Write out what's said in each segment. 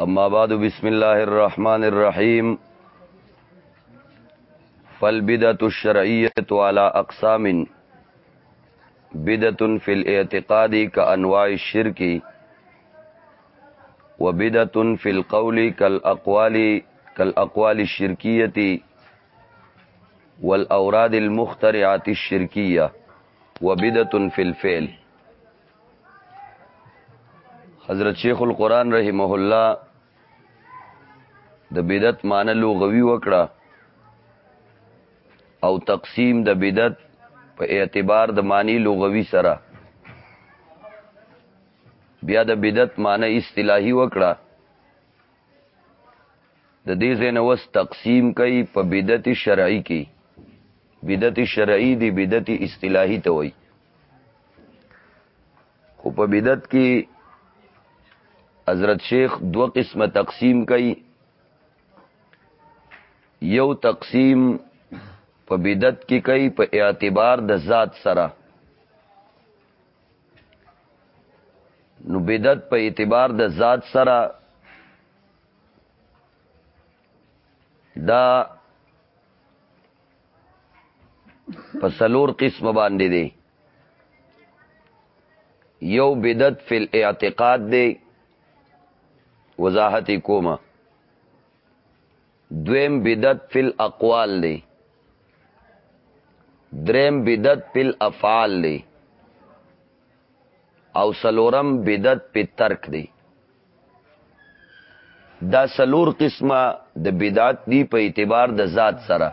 اما بعد بسم الله الرحمن الرحيم فالبدت الشرعيه على اقسام بدت في الاعتقاد كانواع الشرك وبدت في القول كالاقوال كالاقوال الشركيه والاوراد المخترعه الشركيه وبدت في الفعل حضرت شیخ القرآن رحمه الله د بدعت معنی لغوي وکړه او تقسیم د بدعت په اعتبار د معنی لغوي سره بیا د بدعت معنی اصطلاحي وکړه د دې ځای نه وس تقسیم کوي په بدعت شرعي کې بدعت شرعي دی بدعت اصطلاحي ته وایي خو په بدعت کې حضرت شیخ دو قسمه تقسیم کوي یو تقسیم په بدعت کې کوي په اعتبار د ذات سره نو بدعت په اعتبار د ذات سره دا په سلور قسم باندې دی یو بدعت فی الاعتقاد دی وضاحت کومه دویم بدعت فی الاقوال دی دریم بدعت فی الافعال دی او سلورم بدعت په ترک دی دا سلور قسمه د بدعت دی په اعتبار د ذات سره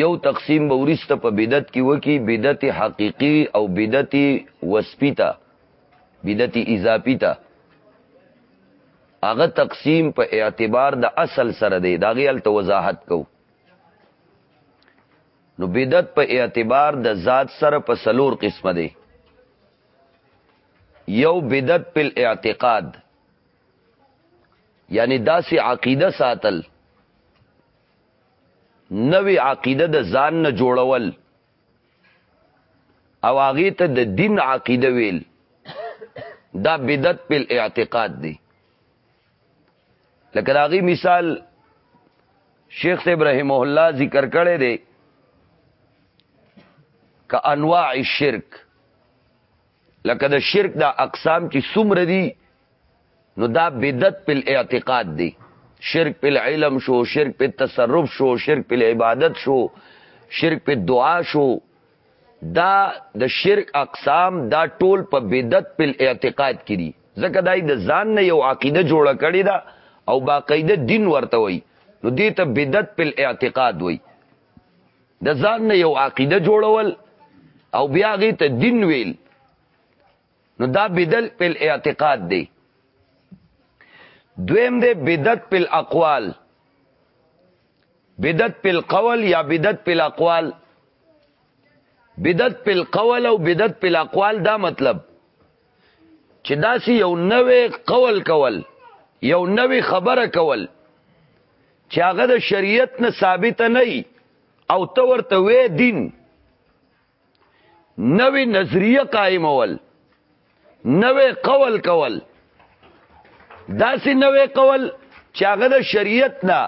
یو تقسیم به ورسته په بدعت کې وکی بدعت حقيقي او بدعت وسپی تا بدعت اضافي تا هغه تقسیم په اعتبار د اصل سره دی دا غیل ته وضاحت کو نو بدعت په اعتبار د ذات سره په سلور قسمه دی یو بدعت په اعتقاد یعنی داسې عقیده ساتل نوې عقیده د ځان نه جوړول او هغه ته د دین عقیده ویل دا بدعت په اعتقاد دی لکه هغه مثال شیخ صاحب رحمه الله ذکر کړی دی ک انواع الشرک لکه د شرک دا اقسام چې څومره دي نو دا بدعت په اعتقاد دی شرک په علم شو شرک په تصرف شو شرک په عبادت شو شرک په دعا شو دا د شرک اقسام دا ټول په بدعت په اعتقاد کې دي ځکه دای د ځان نه یو عقیده جوړه کړې ده او باقاعده دین ورته وای نو دې ته بدعت په اعتقاد وای د ځان نه یو عقیده جوړول او بیا غي ته دین ویل نو دا بدل په اعتقاد دی دویم دی بدعت په اقوال بدعت په قول یا بدعت په اقوال بدعت په قول او بدعت په اقوال دا مطلب چې داسې یو نوې قول کول یو نوې خبره کول چې هغه د شریعت نه ثابت نه او ته ورته وې دین نوې نظریه قائمول نوې قول کول داسې نوې قول چې هغه د شریعت نه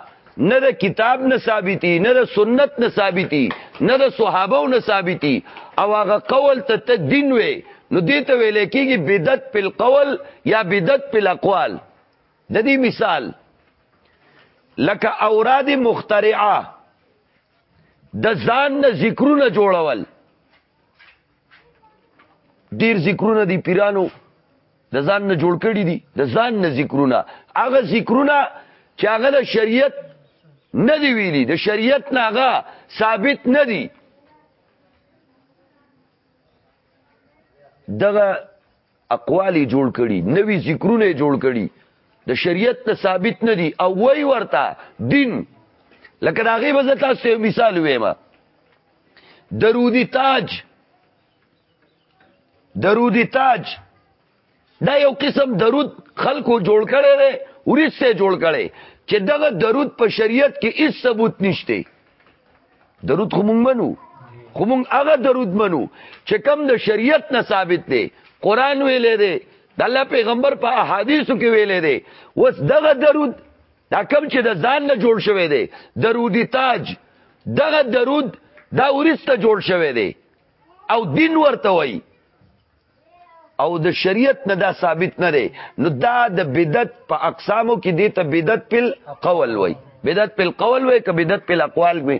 نه د کتاب نه ثابتي نه د سنت نه ثابتي نه د صحابه نه ثابتي او هغه قول ته ته دین وې نو دې ته ویل کېږي بدعت په قول یا بدعت په اقوال د دې مثال لکه اوراد مخترعه د ځان نه ذکرونه جوړول ډیر ذکرونه دی پیرانو د ځان نه جوړ کړی دي د ځان نه ذکرونه هغه ذکرونه چې هغه د شریعت نه دی ویلي د شریعت نه هغه ثابت نه دي دغه اقوال یې جوړ کړي نوي ذکرونه یې جوړ کړي د شریعت ته ثابت نه دي او وای ورته دین لکه دا غي بزه تاسو یو مثال وایم درودی تاج درودی تاج دا یو قسم درود خلکو جوړ کړي دي ورسته جوړ کړي چې دغه درود په شریعت کې هیڅ ثبوت نشته درود خو مونږ منو خو مونږ هغه درود منو چې کم د شریعت نه ثابت دی قران ویلې دی د الله پیغمبر په احادیثو کې ویلې دی وس دغه درود دا کم چې د ځان نه جوړ شوی دی درودی تاج دغه درود دا ورسته جوړ شوی دی او دین ورته وایي او د شریعت نه دا ثابت نه دی نو دا د بدعت په اقسامو کې دی ته بدعت په قول وای بدعت په قول وای که بدعت په اقوال وای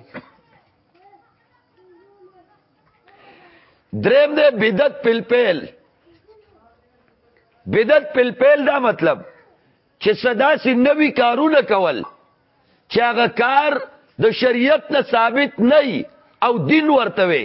دریم دی بدعت په پیل بدعت په پیل دا مطلب چې صدا سي نوي کارونه کول چې هغه کار د شریعت نه ثابت نه او دین ورته وي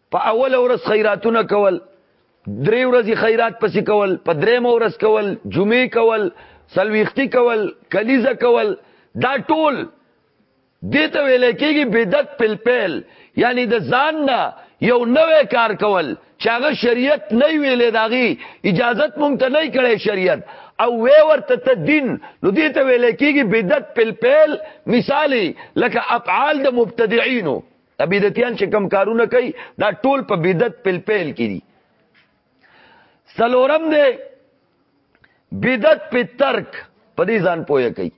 په اول ورځ خیراتونه کول درې ورځې خیرات پسې کول په درېم ورځ کول جمعې کول سلويختی کول کلیزه کول دا ټول دته ویل کېږي بدعت پل پل یعنی د ځان نه یو نوې کار کول چې هغه شریعت نه ویلې داغي اجازت مونږ ته نه کړې شریعت او وی ورته ته دین نو دې ته ویل کېږي بدعت پل پل مثالی لکه افعال د مبتدعين دا بدعتيان چې کم کارونه کوي دا ټول په بدعت پل پیل کړي سلورم دی بدعت په ترک په دې ځان پوهه کوي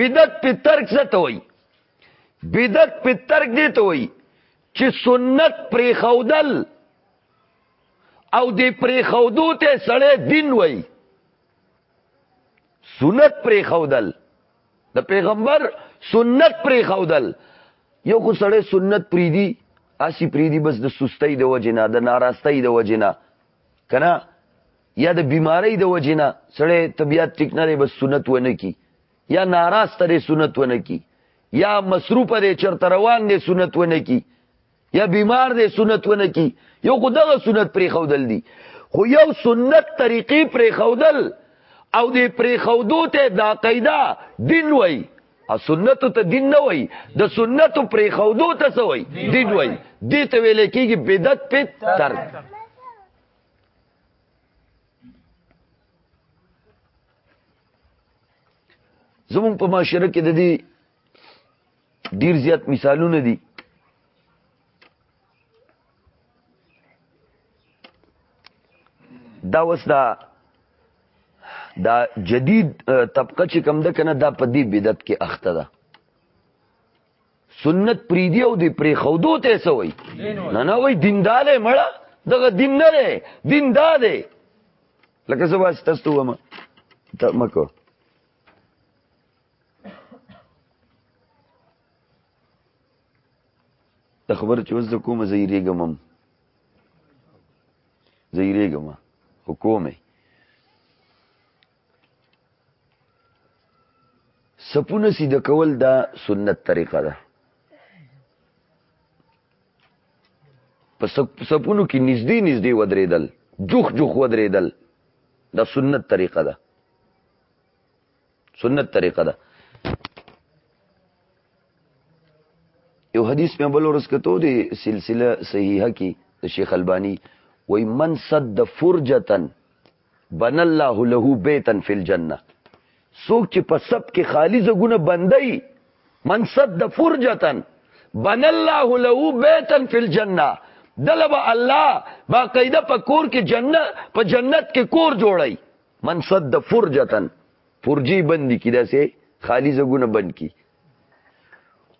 بدعت په ترک څه ته وایي بدعت په ترک دی ته وایي چې سنت پرې خودل او دې پرې خودو ته سړی دین وایي سنت پرې خودل د پیغمبر سنت پرې خودل یو خو سړی سنت پرې دی اسی پرې دی بس د سستۍ د وجنه د ناراستۍ د وجنه کنه یا د بیماری د وجنه سړی طبیعت ټیک نه دی بس سنت ونه کی یا ناراست دی سنت ونه کی یا مصروف دی چرته روان دی سنت ونه کی یا بیمار دی سنت ونه کی یو خو دغه سنت پرې خودل دی خو یو سنت طریقې پرې خودل او دې پرې خودو ته دا قاعده دین وای او سنت ته دین نه وای د سنت پرې خودو ته څه وای دین وای دې ته ویل کېږي بدعت په ترک زمون په معاشره کې د دې ډیر زیات مثالونه دي دا وس دا دا جدید طبقه چې کم ده کنه دا په دې بدعت کې اخته ده سنت پریدی او دی پری خودو ته سوی نه نه وای دینداله مړه دغه دین نه دی دین دا دی لکه زه واس تاسو ومه ته مکو ته خبر چې اوس د کومه زه یېرېږم هم زه یېرېږم خو کوم یې سپونه سیده کول دا سنت طریقه ده په سپونو کې نږدې نږدې ودرېدل جوخ جوخ ودرېدل دا سنت طریقه ده سنت طریقه ده یو حدیث په بل ورځ کې ته دی سلسله صحیحه کې د شیخ البانی وای من صد فرجتن بن الله له بیتن فی الجنه سوک چې په سب کې خالی زګونه بندای من صد فرجتن بن الله له بیتن فی الجنه دلبا الله باقاعده په کور کې جنت په جنت کې کور جوړای من صد فرجتن فرجی بندی کی داسې خالی زګونه بند کی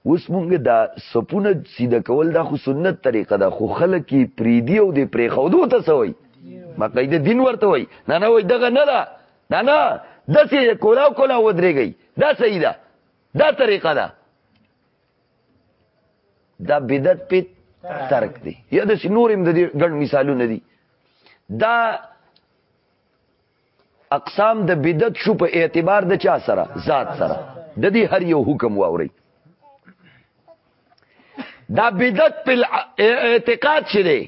اوس مونږ دا سپونه سیده کول دا خو سنت طریقه ده خو خلک یې پریدي او د پرېښودو ته څه وایي مقیده دین ورته وایي نه نه وایي دغه نه ده نه نه داسې یې کولا او کولا ودرېږئ دا صحیح ده دا طریقه ده دا بدعت په ترک دی یا داسې نور هم د دې ګڼ مثالونه دي دا اقسام د بدعت شو په اعتبار د چا سره ذات سره د دې هر یو حکم واوري دا بدعت په اعتقاد شری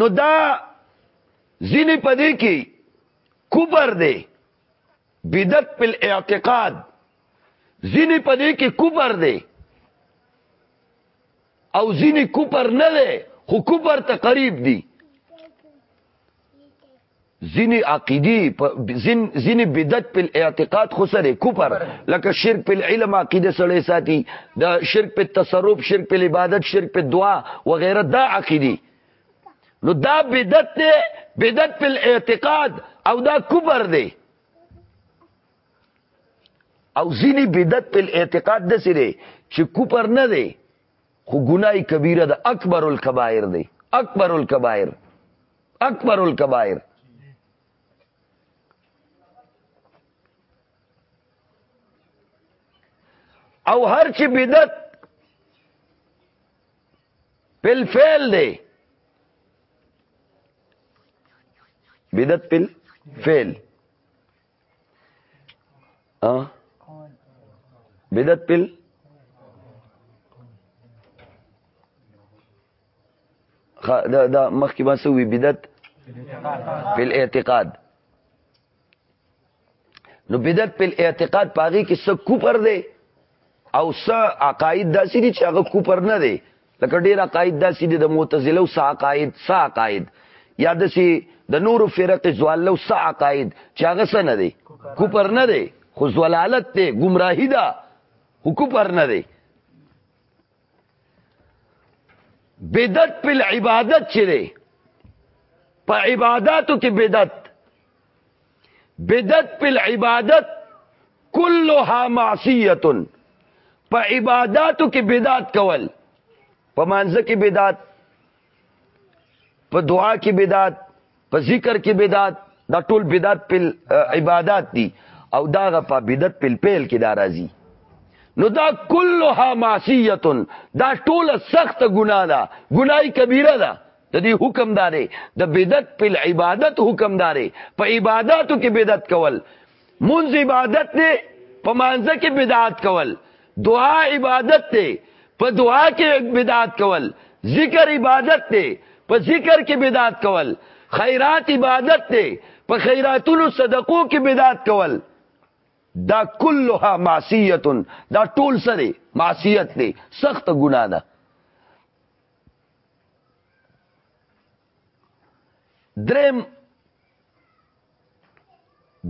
نو دا ځینې پدې کې کوبر دی بدعت په اعتقاد ځینې پدې کې کوبر دی او ځینې کوپر نه دی خو کوپر ته قریب دی ځینی عقیدی ځینی بدعت په اعتقاد خو سره کفر لکه شرک په علم عقیده سره ساتي د شرک په تصرف شرک په عبادت شرک په دعا وغیرہ دا عقیدی نو دا بدعت دی بدعت په اعتقاد او دا کفر دی او ځینی بدعت په اعتقاد د سره چې کفر نه دی خو ګناي کبیره د اکبر الکبائر دی اکبر الکبائر اکبر الکبائر او هر چې بدعت پل فعل دی بدعت پل فعل ها بدعت پل دا دا مخکې ما سوي بدعت په اعتقاد نو بدعت په اعتقاد پاغي کې څه کوپر دی او څه عقاید داسې دي چې هغه کوپر نه دی لکه ډیر عقاید داسې دي د معتزله او سا عقاید سا عقاید یا داسې د نورو فرق زوال او سا عقاید چې هغه څه نه دی کوپر نه دی خو زلالت دی گمراهی ده خو کوپر نه دی بدعت په عبادت چې دی په عبادتو کې بدعت بدعت په عبادت كلها معصيه په عبادتو کې بدعت کول په مانځ کې بدعت په دعا کې بدعت په ذکر کې بدعت دا ټول بدعت په عبادت دي او دا غ په بدعت په پیل کې دا راځي نو دا كلها معصيه دا ټول سخت ګناه ده ګناي کبیره ده د دې حکم دارې د بدعت په عبادت حکم دارې په عبادتو کې بدعت کول منځ عبادت نه په مانځ کې بدعت کول دعا عبادت نه په دعا کې بدعت کول ذکر عبادت نه په ذکر کې بدعت کول خیرات عبادت نه په خیراتونو صدقو کې بدعت کول دا کلها معصیت دا ټول سره معصیت دی سخت ګناه ده درم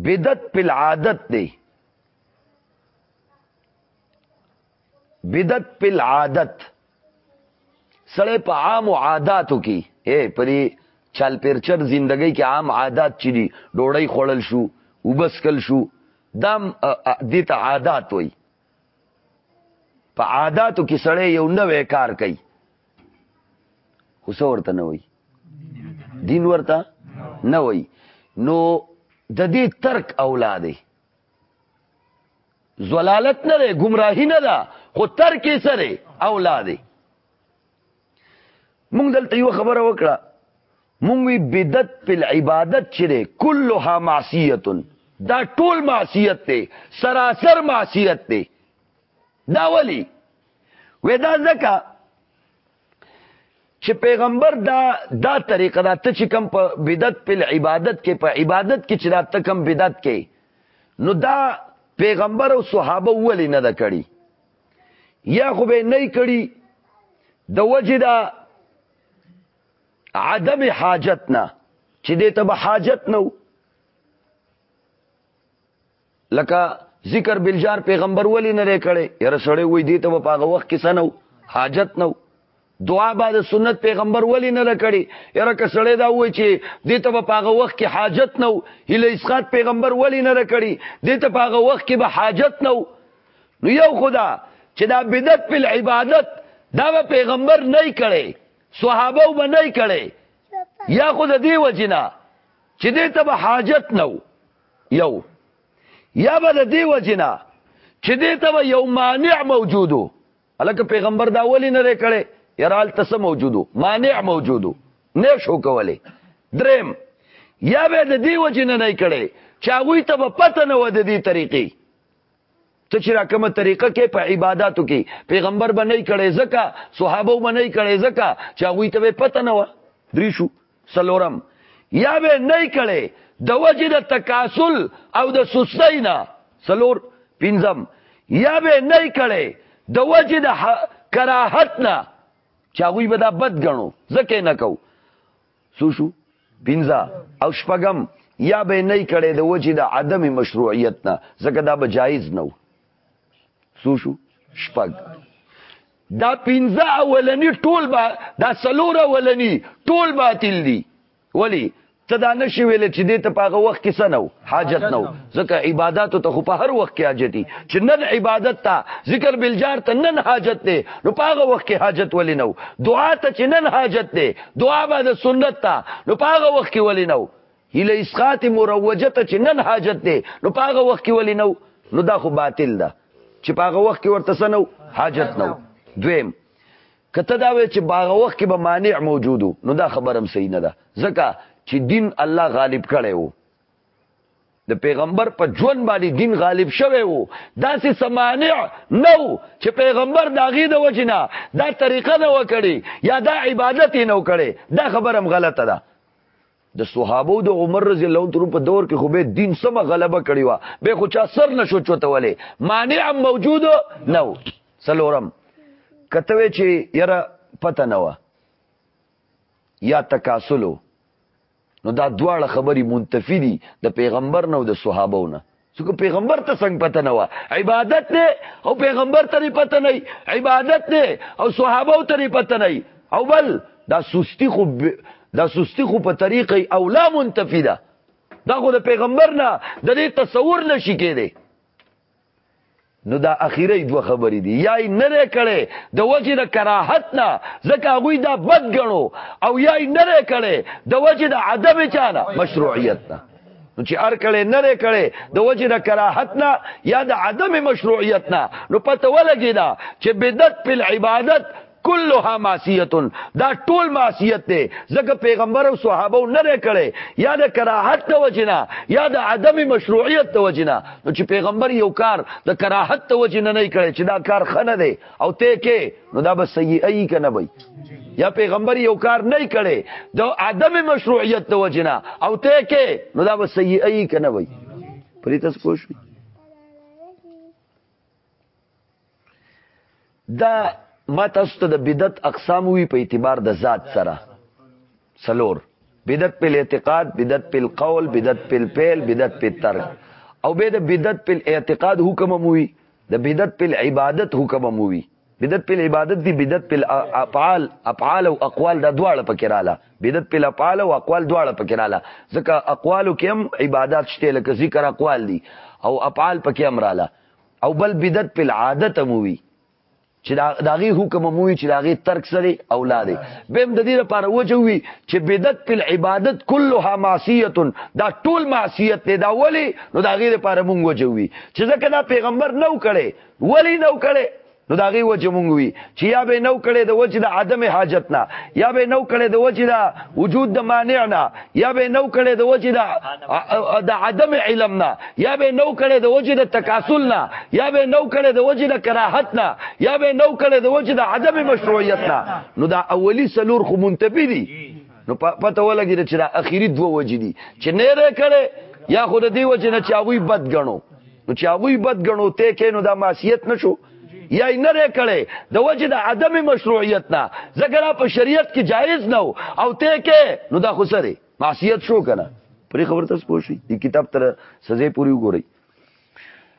بدت پل عادت دی بدت پل عادت سړی په عام عاداتو کې اے پرې چل پیرچر زندګۍ کې عام عادت چي دي ډوړی خوړل شو وبسکل شو دام دې ته عادت وای په عاداتو کې سړی یو نوې کار کوي خو ورته نه وي دین ورته نه وي نو د دې ترک اولاده زلالت نه ده گمراهی نه ده خو ترک سره اولاده مونږ دلته یو خبره وکړه مونږ وی بدعت په عبادت چره كلها معصیه دا ټول معصیت دی سراسر معصیت دی دا ولی ودا زکه چې پیغمبر دا دا طریقه دا ته چې کم په بدعت په عبادت کې په عبادت کې چې دا ته کم بدعت کې نو دا پیغمبر او صحابه ولې نه دا کړی یا خو به نه کړي د وجه دا عدم حاجت نه چې دې ته به حاجت نه لکه ذکر بلجار پیغمبر ولی نه لري کړي یره سړی وای دې ته په هغه وخت کې سنو حاجت نه دعا به د سنت پیغمبر ولی نه لکړي یره کسړې دا وای چې د ته په هغه وخت کې حاجت نو هله اسقات پیغمبر ولی نه لکړي د ته په هغه وخت کې به حاجت نو نو یو خدا چې دا بدعت په عبادت دا به پیغمبر نه کړي صحابه به نه کړي یا خود دی وجنا چې د ته به حاجت نو یو یا به دی وجنا چې د ته یو مانع موجودو الکه پیغمبر دا ولی نه کړي یرال تاسو موجودو مانع موجودو نه شو کولی دریم یا به د دې وجه نه نه کړي چاغوي ته پته نه و د دې طریقې ته چې را کومه طریقه کې په عبادتو کې پیغمبر باندې کړي زکه صحابه باندې کړي زکه چاغوي ته پته نه و درې شو څلورم یا به نه کړي د وجه د تکاسل او د سستی نه څلور پنځم یا به نه کړي د وجه د کراهت نه چاغوی به دا بد غنو زکه نه کو سو شو پنځه او شپږم یا به نه کړي د وجه د عدم مشروعیت نه زکه دا به جایز نه سو شو شپږ دا پنځه اولنی ټول با دا سلور اولنی ټول باطل دي ولی ته دا نشي ویل چې دې ته پاغه وخت کې سنو حاجت نو ځکه عبادت ته خو په هر وخت کې حاجت دي چې نن عبادت ته ذکر بالجار ته نن حاجت دی نو پاغه وخت کې حاجت ولې نو دعا ته چې نن حاجت دی دعا به د سنت ته نو پاغه وخت کې ولې نو هله اسقاط مروجه ته چې نن حاجت دی نو په هغه وخت کې ولې نو نو دا خو باطل ده چې په هغه وخت کې ورته سنو حاجت نو دویم کته دا وی چې په هغه وخت کې به مانع موجودو نو دا خبرم صحیح نه ده ځکه چې دین الله غالب کړي وو د پیغمبر په ژوند باندې دین غالب شوی وو دا سه سمانع نو چې پیغمبر داغي د وجنا دا طریقه نه وکړي یا دا عبادت نه وکړي دا خبرم غلطه ده د صحابو د عمر رضی الله عنه په دور کې خو به دین سم غلبه کړی و به خو چا سر نشو چوتولې مانع موجود نو سلورم کته چې یره پته نه و یا تکاسلو نو دا دواړه خبري منتفی دي د پیغمبر نه او د صحابو نه څنګه پیغمبر ته څنګه پته نه و عبادت نه او پیغمبر ته پته نه عبادت نه او صحابه ته پته نه او بل دا سستی خو دا سستی خو په طریقې اولا منتفی ده دا خو د پیغمبر نه د دې تصور نشي کېده نو دا اخیری دوه خبرې دي یا یې نره کړي د وجه د کراهت نه ځکه هغه دا بد غنو او یا یې نره کړي د وجه د عدم چانه مشروعیت نه نو چې ار کړي نره کړي د وجه د کراهت نه یا د عدم مشروعیت نه نو پته ولګی دا چې بدعت په عبادت کلها معصیت دا ټول معصیت دی ځکه پیغمبر او صحابه نه لري کړي یا د کراهت د وجنا یا د عدم مشروعیت د وجنا نو چې پیغمبر یو کار د کراهت د وجنا نه کړي چې دا کار خنه دی او ته کې نو دا به سیئه کنه وي یا پیغمبر یو کار نه کړي د عدم مشروعیت د وجنا او ته کې نو دا به سیئه کنه وي پریتس کوشش دا ما تاسو ته د بدعت اقسام وی په اعتبار د ذات سره سلور بدعت په اعتقاد بدعت په قول بدعت په فعل بدعت په ترک او به د بدعت په اعتقاد حکم موي د بدعت په عبادت حکم موي بدعت په عبادت دی بدعت په افعال افعال او اقوال دا دواړه پکې رااله بدعت په افعال او اقوال دواړه پکې رااله ځکه اقوالو کې هم عبادت شته لکه ذکر اقوال دي او افعال پکې هم رااله او بل بدعت په عادت مو وي چې داغي حکم مو وي چې داغي ترک سره اولاد به د دې لپاره وجوي چې بدعت په عبادت كلها معصيه دا ټول معصیت دی دا ولی نو داغي لپاره مونږ وجوي چې ځکه دا پیغمبر نو کړي ولی نو کړي نو دا غي وجه مونږ وی چې یا به نو کړي د وجه د عدم حاجت نه یا به نو کړي د وجه د وجود د مانع نه یا به نو کړي د وجه د د عدم علم نه یا به نو کړي د وجه د تکاسل نه یا به نو کړي د وجه د کراهت نه یا به نو کړي د وجه د عدم مشروعیت نه نو دا اولی سلور خو منتفی دي نو پته ولګی چې دا اخیری دوه وجې دي چې نه رې کړي یا خود دی وجې نه چې هغه بد غنو نو چې هغه بد غنو ته کې نو دا معصیت نشو یا نه رې کړي د وجې د عدم مشروعیت نه ځکه په شریعت کې جایز نه او ته کې نو دا خسره معصیت شو کنه پرې خبر تاسو پوښي د کتاب تر سزا پوری وګورئ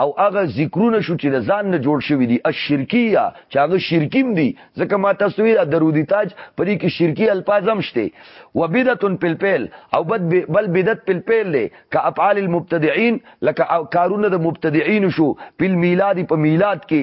او هغه ذکرونه شو چې د ځان نه جوړ شوي دي الشرکیه چې هغه شرکي هم دي ځکه ما تاسو ویل د درودي تاج په دې کې شرکي الفاظ هم شته و بدعت پلپیل او بد بل بدعت پلپیل دی که افعال المبتدعين لکه کارونه د مبتدعين شو په میلاد په میلاد کې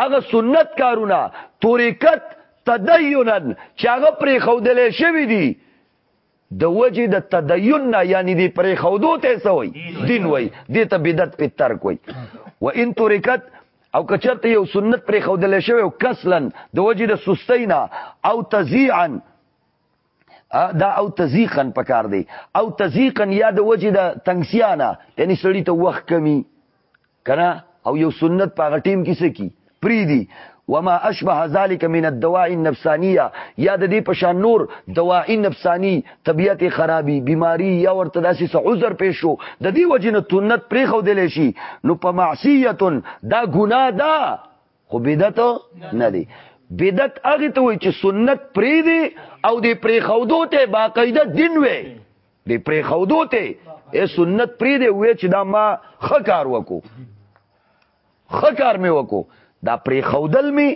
هغه سنت کارونه طریقت تدینا چې هغه پرې خودل شوی دی د وجه د تدین نه یعنی دی پرې خودو ته سوی دین وای دې ته بدعت په ترک وای و ان طریقت او کچرته یو سنت پرې خودل شوی او کسلن د وجه د سستینا او تزیعا دا او تزیقن پکار دی او تزیقن یا د وجه د تنگسیانا یعنی سړی ته وخت کمی کنه او یو سنت په هغه ټیم کې څه کی پریدي وما اشبه ذلك من الدواء النفسانيه یا د دې پشان نور دواء نفسانی طبیعت خرابي بیماری یا ورته داسې څه عذر پیښ شو د دې وجنه تونت پرې خو دل شي نو په معصیه دا ګناه ده خو بدعت نه دی بدعت هغه ته وي چې سنت پرې دی او دې پرې خودو ته باقاعده دین وي دی پرې خودو ته اے سنت پرې دی وې چې دا ما خکار وکو خکار مې وکو دا پرې خودل مې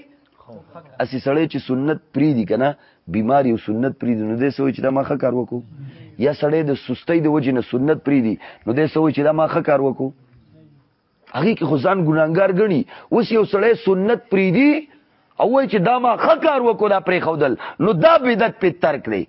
اسی سړی چې سنت پرې دی کنه بیماری او سنت پرې دی نو دې سوې چې دا ما خکار وکو یا سړی د سستۍ د وجې نه سنت پرې دی نو دې سوې چې دا ما خکار وکو هغه کې خدان ګناګار غني اوس یو سړی سنت پرې دی او چې دا ما خکار وکو دا پرې خودل نو دا بدعت په ترک دی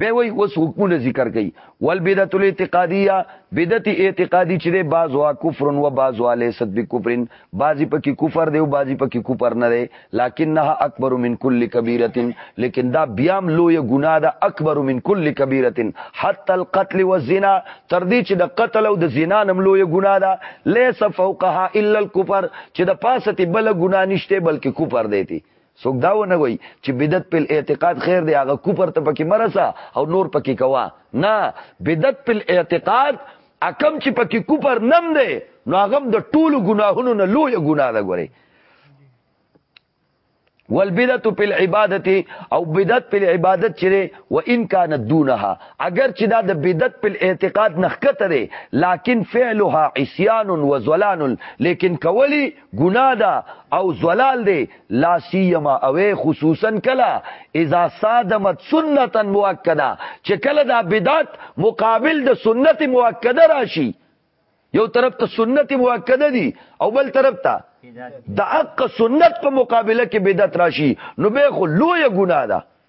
به وای اوس حکمونه ذکر کوي ول بدعت الاعتقاديه بدعت اعتقادي چې د بعض وا کفر او بعض وا ليست بكفرن بعضي پکې کفر دی او بعضي پکې کفر نه دی لکنها اکبر من كل كبيره لیکن دا بیا هم لوی ګناه ده اکبر من كل كبيره حتى القتل والزنا تر دې چې د قتل او د زنا نم لوی ګناه ده ليس فوقها الا الكفر چې د پاسه بل ګناه نشته بلکې کفر دی څوک دا ونه وي چې بدعت په اعتقاد خیر دی هغه کوپر ته پکې مرسه او نور پکې کوا نه بدعت په اعتقاد اکم چې پکې کوپر نم دی نو هغه د ټولو ګناهونو نه لوی ګناه ده ګوري والبدعت په العبادت او بدعت په العبادت چره و ان کان دونها اگر چې دا د بدعت په اعتقاد نخکته لري لکن فعلها عصيان وزلان لیکن کولی ګناه ده او زلال دی لا سیما او خصوصا کلا اذا صادمت سنتا مؤکده چې کله دا بدعت مقابل د سنت مؤکده راشي یو طرف ته سنت مؤکده دي او بل طرف ته د حق سنت په مقابله کې بدعت راشي نو به خو لوی ګناه ده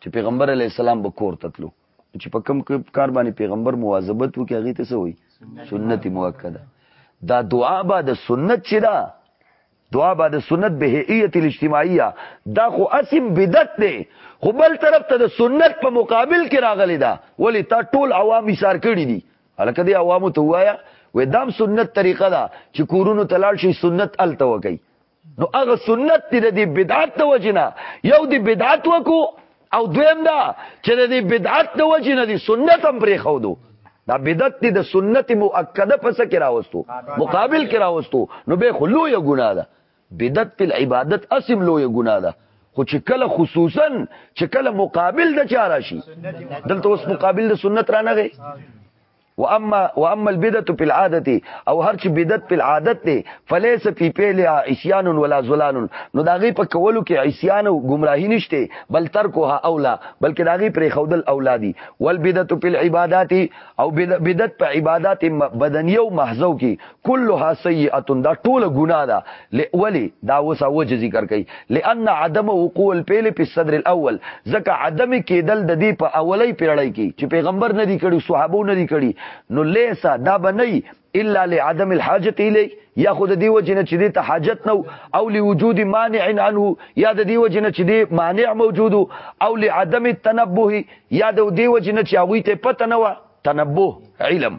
چې پیغمبر علی السلام به کور ته تلو چې په کوم کار باندې پیغمبر مواظبت وکړي هغه ته څه وایي سنت مؤکده دا دعا به د سنت چې دا دعا به د سنت به هيئت الاجتماعيه دا خو اسم بدعت دی خو بل طرف ته د سنت په مقابل کې راغلی دا ولی تا ټول عوام ایثار کړی دي الکه دی عوامو ته وایا و دام سنت طریقه دا چې کورونو تلال شي سنت الته وکي نو هغه سنت دی د دې بدعت د وجنه یو دی بدعت وکو او دویم دا چې د دې بدعت د وجنه دی سنت هم پرې خو دو دا بدعت دی د سنت مؤکده پس کې راوستو مقابل کې راوستو نو به خلو یو ګناه ده بدعت په عبادت اسم لو یو ګناه ده خو چې کله خصوصا چې کله مقابل د چا راشي دلته اوس مقابل د سنت را نه غي واما واما البدعه في العاده او هر چې بدعت په عادت دی فليس في فعلها عصيان ولا زلال نو داغي په کولو کې عصيان او گمراهي نشته بل ترکوها اولا بلکې داغي پر خودل اولادي والبدعه في العبادات او بدعت په عبادت بدنيه او محضو کې كلها سيئه دا ټوله ګناه ده ولي دا وسا وجه ذکر کوي لان عدم وقوع الفعل په صدر الاول ځکه عدم کېدل د دې په اولۍ پیړۍ کې چې پیغمبر نه دی کړی صحابو نه دی کړی نو لیسا دا بنئ الا لعدم الحاجت الیه یا خود دی وجنه چې دې ته حاجت نو او لوجود مانع عنه یا د دې وجنه چې دې مانع موجود او لعدم التنبه یا د دې وجنه چې هغه ته پته نه و تنبه علم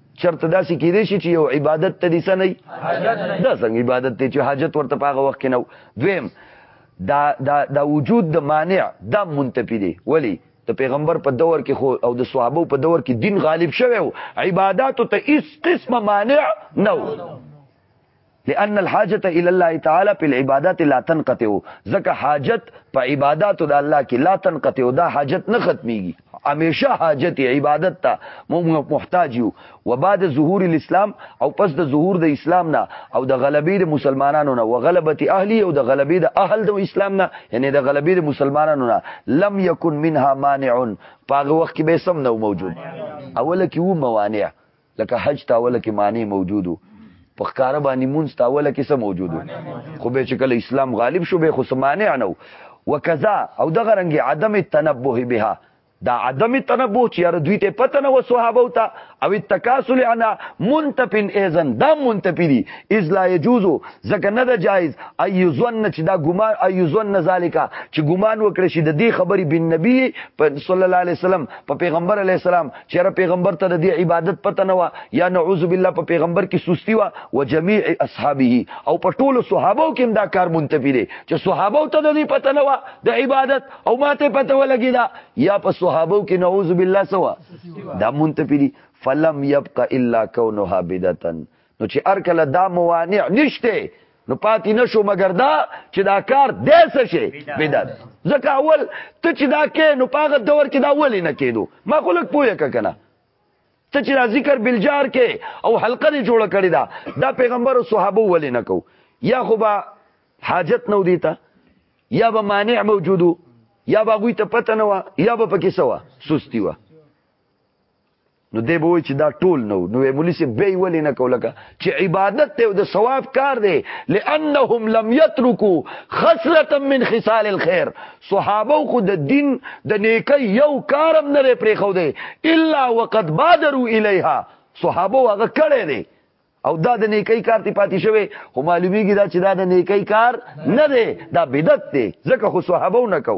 چرته داسې کېدې شي چې یو عبادت ته دې څه نه دا څنګه عبادت دی چې حاجت ورته په هغه وخت کې نه دویم دا دا دا وجود د مانع دا منتفی دی ولی د پیغمبر په دور کې خو او د صحابه په دور کې دین غالب شوی او عبادت ته هیڅ قسمه مانع نه لان الحاجت الى الله تعالی په العبادات لا تنقطع زکه حاجت په عبادت د الله کې لا تنقطع دا حاجت نه ختميږي همیشه حاجت عبادت ته موږ محتاج یو و بعد ظهور الاسلام او پس د ظهور د اسلام نه او د غلبې د مسلمانانو نه و غلبت اهلی او د غلبې د اهل د اسلام نه یعنی د غلبې د مسلمانانو نه لم یکن منها مانع پاغه وخت کې به سم نه موجود اوله کې وو موانع لکه حج ته اوله کې معنی موجود وو په ښکاره باندې مونځ ته اوله کې څه موجود وو خو به چې کله اسلام غالب شو به خو څه مانع نه وکذا او دغه رنګ عدم تنبه بها دا عدم تنبه چې یاره دوی ته پته نه و صحابه او ته او التکاسل انا منتفن اذن دا منتفی دي اذ لا يجوز ځکه نه ده جایز اي ظن چې دا ګمان اي ظن ذالک چې ګمان وکړي شي د دې خبرې بن نبی صلی الله علیه وسلم په پیغمبر علیه السلام چر پیغمبر ته د دې عبادت پته نه و یا نعوذ بالله په پیغمبر کې سستی و او جميع اصحابه او په ټولو صحابه کې دا کار منتفی دي چې صحابه ته د دې پته نه و د عبادت او ماته پته ولګی دا یا په صحابه کې نعوذ بالله سوا دا منتفی دي فلم يبقى الا كونها بدعه نو چې هر کله دا موانع نشته نو پاتې نشو مګر دا چې دا کار دیس شي بدعت ځکه اول ته چې دا کې نو پاغه دور کې دا ولې نه کېدو ما خو لک پوهه کنه ته چې دا ذکر بلجار کې او حلقه دې جوړه کړې دا دا پیغمبر او صحابه ولې نه کو یا خو با حاجت نو دیتا یا به مانع موجودو یا به غوی ته پته نه و یا به پکې سوا سستی و نو دی به وای چې دا ټول نو نو مولوی سي به ولې نه کوله چې عبادت ته د ثواب کار دی لانهم لم يتركوا خصله من خصال الخير صحابه خو د دین د نیکی یو کارم نه پرې خو دی الا وقد بادروا اليها صحابه هغه کړي دي او دا د نیکی کار تی پاتې شوی خو معلومیږي دا چې دا د نیکی کار نه دی دا بدعت دی ځکه خو صحابه نه کو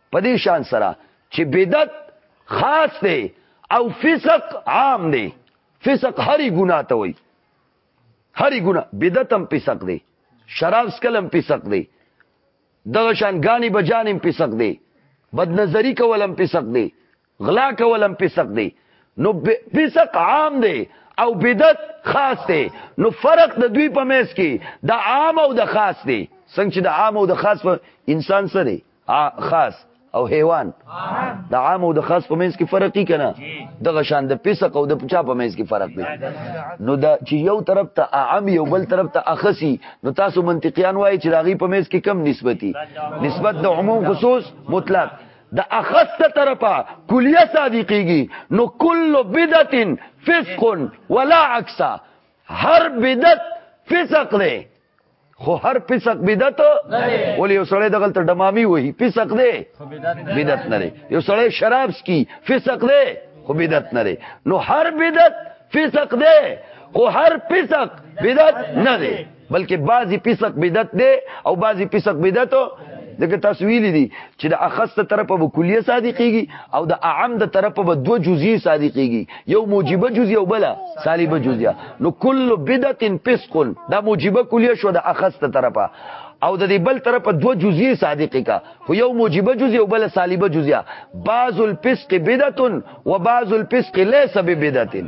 په دې شان سره چې بدعت خاص دی او فسق عام دی فسق هری ګناه ته وای هری ګناه بدعت هم فسق دی شراب سکلم فسق دی دغه شان غانی بجانم فسق دی بد نظری کولم فسق دی غلا کولم فسق دی نو فسق عام دی او بدعت خاص دی نو فرق د دوی په میس کې د عام او د خاص دی څنګه چې د عام او د خاص په انسان سره خاص او حیوان د عام او د خاص په میس کې فرق کی کنه د غشان د فسق او د پچا په میس کې فرق دی نو دا چې یو طرف ته عام یو بل طرف ته اخسی نو تاسو منطقيان وایي چې راغي په میس کې کم نسبتي نسبت د عموم خصوص مطلق د اخص طرفه کلیه صادقیږي نو کل بدعت فسق ولا عکس هر بدعت فسق دی خو هر فسق بدعت ولې یو سړی دغه ته دمامي وای فسق دی بدعت نه دی یو سړی شراب سکي فسق دی خو بدعت نه دی نو هر بدعت فسق دی خو هر فسق بدعت نه دی بلکې بعضی فسق بدعت دی او بعضی فسق بدعت دغه تاسو ویل دي چې د اخص ته طرفه به کلیه صادقيږي او د اعم د طرفه به دوه جزئي صادقيږي یو موجبه جزئي او بل سالبه جزئي نو کل بدعت فسق دا موجبه کلیه شو د اخص ته طرفه او د دې بل طرف دوه جزئي صادقه کا خو یو موجبه جزئي او بل سالبه جزئي بعض الفسق بدعه و بعض الفسق ليس ببدعه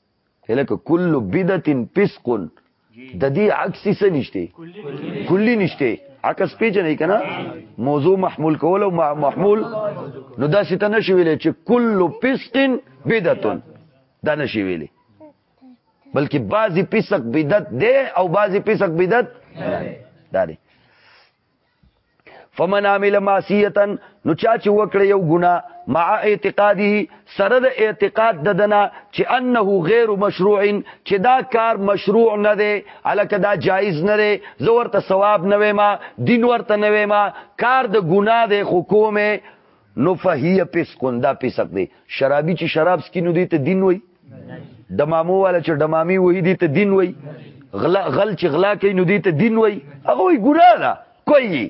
لکه کل بدعت فسق د دې عکس څه نشته کلی نشته عکس پیژنې کنه موضوع محمول کول او محمول نو دا څه ته نشي ویلې چې کل فسق بدعت دا نشي ویلې بلکې بعضی فسق بدعت دی او بعضی فسق بدعت نه دی فمن عمل معصیتا نو چا چې وکړ یو ګنا مع اعتقاده سره د اعتقاد ددنا چې انه غیر مشروع چې دا کار مشروع نه دی الکه دا جایز نه دی زه ورته ثواب نه وېما دین ورته نه وېما کار د ګنا دی حکومت نو فهی فسقون دا فسق دی شرابی چې شراب سکینو دی ته دین وای دمامو والا چې دمامی وای دی ته دین وای غلا غل چې غلا کوي نو دی ته دین وای هغه وای ګناه ده کوي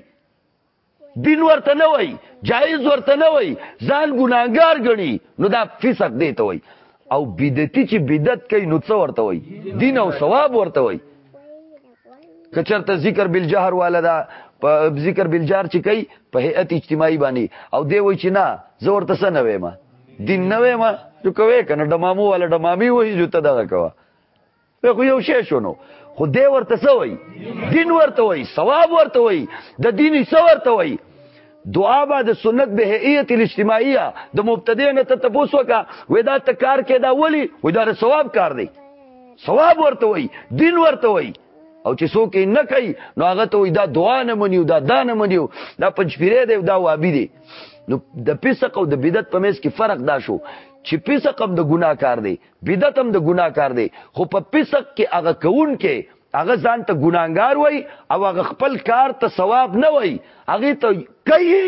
دین ورته نه وای جایز ورته نه وای ځان ګناګار غني نو دا فسق دی ته وای او بدعتي چې بدعت کوي نو څه ورته وای دین او ثواب ورته وای کچرته ذکر بالجهر والا دا ذکر بالجهر چې کوي په هيئت اجتماعي باندې او دی وای چې نه زه ورته څه نه وایم دین نه وایم چې کوي کنه دمامو والا دمامي وای چې ته دغه کوه په خو یو شی شونو خو دی ورته څه وای دین ورته وای ثواب ورته وای د دیني څه ورته وای دعا با د سنت به هيئت الاجتماعيه د مبتدی نه ته تاسو کا ودا ته کار کې دا ولي ودا د ثواب کار دی ثواب ورته وي دین ورته وي او چې څوک یې نه کوي نو هغه ته وي دا دعا نه منیو دا دا نه منیو دا پنځپیره دی دا وابي دی نو د فسق او د بدعت په میس کې فرق دا شو چې فسق هم د ګناه کار دی بدعت هم د ګناه کار دی خو په فسق کې هغه کون کې هغه ځان ته ګناګار وای او هغه خپل کار ته ثواب نه وای هغه ته کوي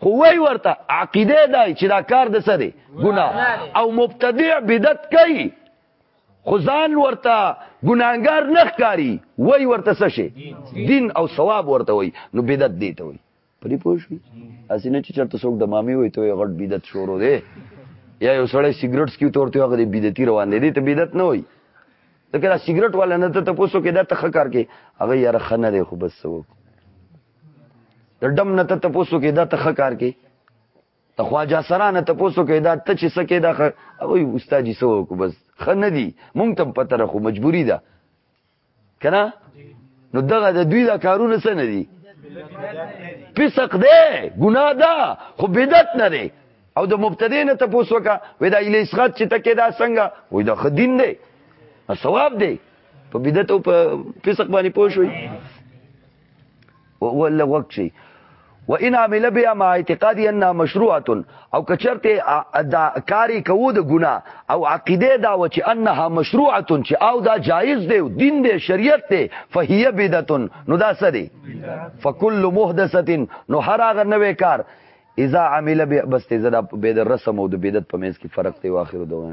خو وای ورته عقیده ده چې دا کار د څه دی ګنا او مبتدع بدعت کوي خو ځان ورته ګناګار نه ښکاری وای ورته څه شي دین او ثواب ورته وای نو بدعت دی ته وای پرې پوه شوي هسې نه چې چېرته څوک د مامې وایي ته غټ بدعت شروع دی یا یو سړی سیګرټ څکي ته ورته هغه د بدعتي روان دی دې ته بدعت نه وایي ځکه دا سیګرټ والا نه ته تپوس وکړې دا ته ښه کار کوې هغه یاره ښه نه دی خو بس څه وکړو د ډم نه ته تپوس وکړې دا ته ښه کار کوې د خواجه سره نه تپوس وکړې دا ته چې څه کوې دا ښه هغوی استاد جي څه وکړو بس ښه نه دي مونږ ته هم پته ده خو مجبوري ده کنه نو دغه د دوی دا کارونه څه نه دي فسق دی ګناه ده خو بدعت نه دی او د مبتدی نه تاسو وکا وې دا اله اسقات چې تکې دا څنګه وې دا خدین دی ثواب دی په بدعت او په فسق باندې پوه شوي ولا وقت شي وان عمل بها مع اعتقاد انها مشروعه او کچرته دا کاری کوو د ګنا او عقیده دا و چې انها مشروعه چې او دا جایز دی دین دی شریعت دی فهیه بدعت نو دا سری فکل محدثه نو هر هغه نوې کار اذا عمل به بس ته زړه به د رسم او د بدعت په منځ کې فرق دی واخر دوه